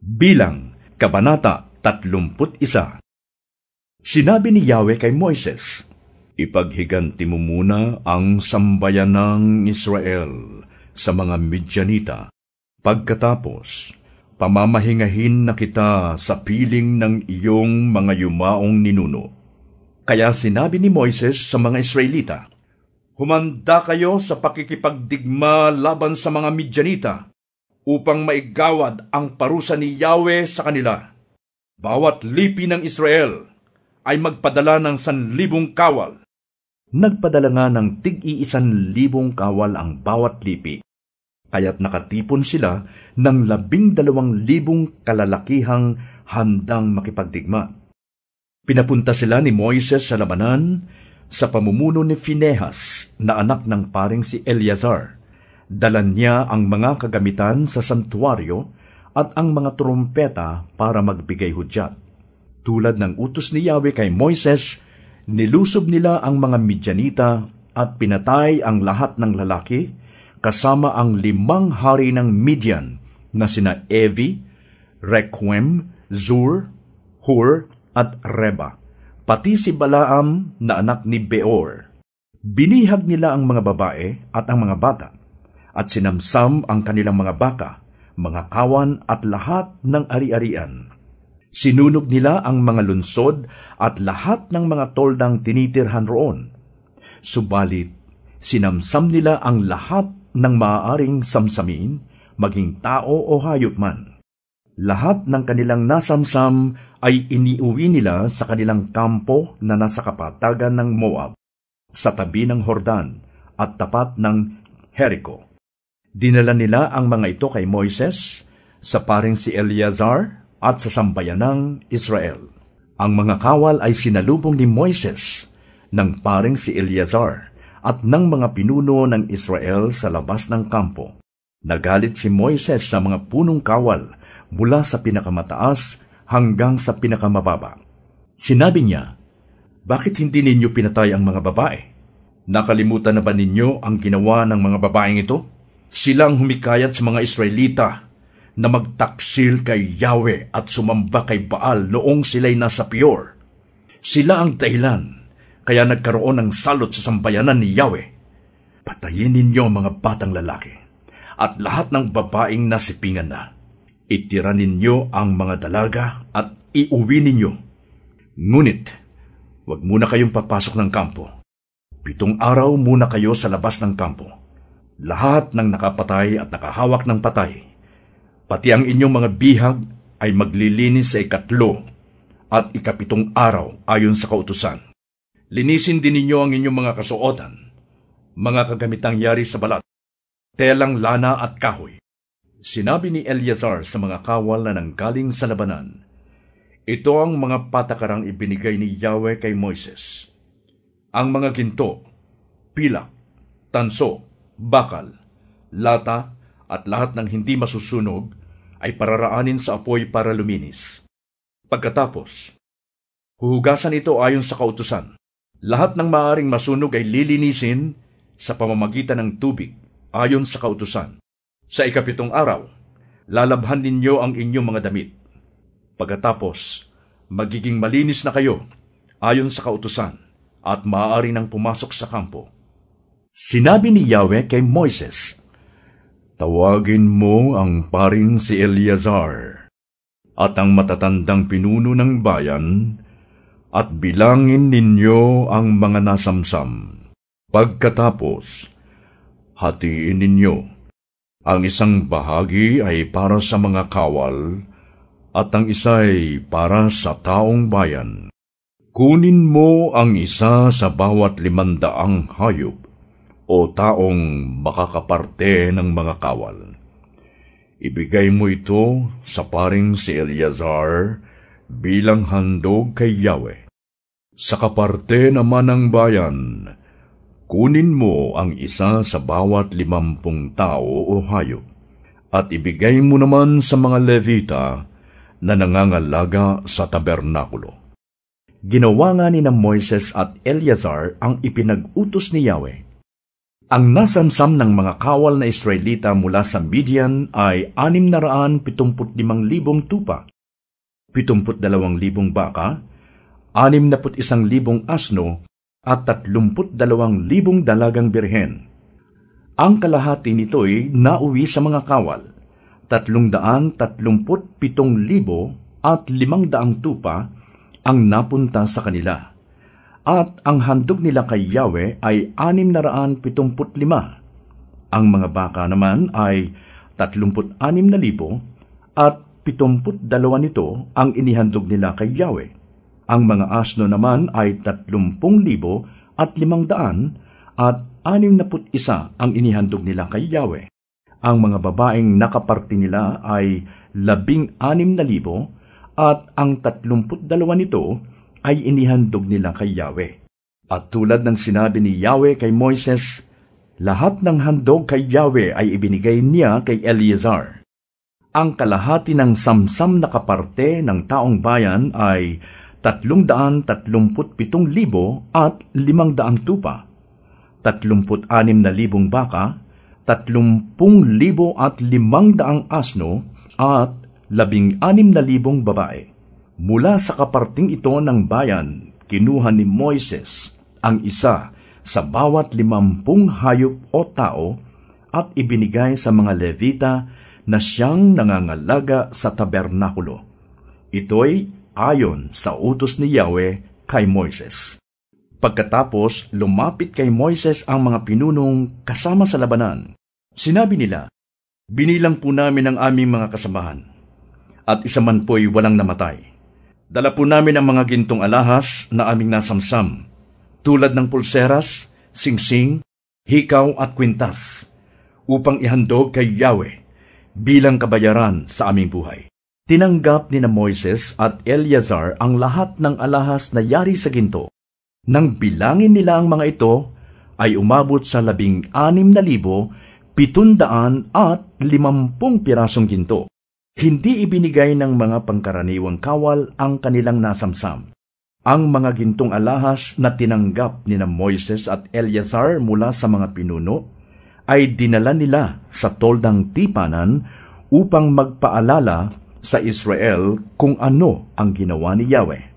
Bilang, Kabanata 31 Sinabi ni Yahweh kay Moises, Ipaghiganti mo muna ang sambayan ng Israel sa mga Midyanita. Pagkatapos, pamamahingahin na kita sa piling ng iyong mga yumaong ninuno. Kaya sinabi ni Moises sa mga Israelita, Humanda kayo sa pakikipagdigma laban sa mga Midyanita upang maigawad ang parusa ni Yahweh sa kanila. Bawat lipi ng Israel ay magpadala ng sanlibong kawal. Nagpadala nga ng tig-iisan libong kawal ang bawat lipi, kaya't nakatipon sila ng labing dalawang libong kalalakihang handang makipagdigma. Pinapunta sila ni Moises sa labanan sa pamumuno ni Finehas na anak ng paring si Eleazar Dalan niya ang mga kagamitan sa santuario at ang mga trumpeta para magbigay hudyat. Tulad ng utos ni Yahweh kay Moises, nilusob nila ang mga Midyanita at pinatay ang lahat ng lalaki kasama ang limang hari ng Midian na sina Evi, Requem, Zur, Hur at Reba, pati si Balaam na anak ni Beor. Binihag nila ang mga babae at ang mga bata at sinamsam ang kanilang mga baka, mga kawan at lahat ng ari-arian. Sinunog nila ang mga lunsod at lahat ng mga toldang tinitirhan roon. Subalit, sinamsam nila ang lahat ng maaaring samsamin, maging tao o hayop man. Lahat ng kanilang nasamsam ay iniuwi nila sa kanilang kampo na nasa kapatagan ng Moab, sa tabi ng Hordan at tapat ng Jericho. Dinala nila ang mga ito kay Moises, sa paring si Eleazar at sa sambayanang Israel. Ang mga kawal ay sinalubong ni Moises ng paring si Eleazar at ng mga pinuno ng Israel sa labas ng kampo. Nagalit si Moises sa mga punong kawal mula sa pinakamataas hanggang sa pinakamababa. Sinabi niya, Bakit hindi ninyo pinatay ang mga babae? Nakalimutan na ba ninyo ang ginawa ng mga babaeng ito? Silang humikayat sa mga Israelita na magtaksil kay Yahweh at sumamba kay Baal noong sila'y nasa Pior. Sila ang dahilan kaya nagkaroon ng salot sa sambayanan ni Yahweh. Patayin ninyo mga batang lalaki at lahat ng babaeng nasipingan na. Itira ninyo ang mga dalaga at iuwi ninyo. Ngunit, huwag muna kayong papasok ng kampo. Pitong araw muna kayo sa labas ng kampo lahat ng nakapatay at nakahawak ng patay, pati ang inyong mga bihag ay maglilinis sa ikatlo at ikapitong araw ayon sa kautusan. Linisin din ninyo ang inyong mga kasuotan, mga kagamitang yari sa balat, telang lana at kahoy. Sinabi ni Eleazar sa mga kawal na nanggaling sa labanan, ito ang mga patakarang ibinigay ni Yahweh kay Moises. Ang mga ginto, pilak, tanso, bakal, lata, at lahat ng hindi masusunog ay pararaanin sa apoy para luminis. Pagkatapos, huhugasan ito ayon sa kautusan. Lahat ng maaring masunog ay lilinisin sa pamamagitan ng tubig ayon sa kautusan. Sa ikapitong araw, lalabhan ninyo ang inyong mga damit. Pagkatapos, magiging malinis na kayo ayon sa kautusan at maaari nang pumasok sa kampo. Sinabi ni Yahweh kay Moises, Tawagin mo ang paring si Eleazar at ang matatandang pinuno ng bayan at bilangin ninyo ang mga nasamsam. Pagkatapos, hatiin ninyo. Ang isang bahagi ay para sa mga kawal at ang isa ay para sa taong bayan. Kunin mo ang isa sa bawat limandaang hayop o taong makakaparte ng mga kawal. Ibigay mo ito sa paring si Eleazar bilang handog kay Yahweh. Sa kaparte naman ng bayan, kunin mo ang isa sa bawat limampung tao o hayop, at ibigay mo naman sa mga Levita na nangangalaga sa tabernakulo. Ginawa nga ni na Moises at Eleazar ang ipinag-utos ni Yahweh Ang nasamsam ng mga kawal na Israelita mula sa Midian ay 675,000 tupa, 72,000 baka, 61,000 asno, at 32,000 dalagang birhen. Ang kalahati nito'y nauwi sa mga kawal, 337,000 at 500 tupa ang napunta sa kanila at ang handog nila kay Yahweh ay 675. Ang mga baka naman ay 36,000 at 72 nito ang inihandog nila kay Yahweh. Ang mga asno naman ay 30,000 at 500 at 61 ang inihandog nila kay Yahweh. Ang mga babaeng nakaparti nila ay 16,000 at ang 32 nito ay inihandog nila kay Yahweh. At tulad ng sinabi ni Yahweh kay Moises, lahat ng handog kay Yahweh ay ibinigay niya kay Eleazar. Ang kalahati ng samsam na kaparte ng taong bayan ay 337,000 at 500 tupa, 36,000 baka, 30,000 at 500 asno, at 16,000 babae. Mula sa kaparting ito ng bayan, kinuha ni Moises ang isa sa bawat limampung hayop o tao at ibinigay sa mga Levita na siyang nangangalaga sa tabernakulo. Ito'y ayon sa utos ni Yahweh kay Moises. Pagkatapos, lumapit kay Moises ang mga pinunong kasama sa labanan. Sinabi nila, Binilang po namin ang aming mga kasamahan, at isa man po'y walang namatay Dala po namin ang mga gintong alahas na aming nasamsam, tulad ng pulseras, singsing, hikaw at kwintas, upang ihandog kay Yahweh bilang kabayaran sa aming buhay. Tinanggap ni na Moises at Eleazar ang lahat ng alahas na yari sa ginto. Nang bilangin nila ang mga ito, ay umabot sa labing anim na libo, pitundaan at limampung pirasong ginto. Hindi ibinigay ng mga pangkaraniwang kawal ang kanilang nasamsam. Ang mga gintong alahas na tinanggap ni na Moises at Eleazar mula sa mga pinuno ay dinala nila sa toldang tipanan upang magpaalala sa Israel kung ano ang ginawa ni Yahweh.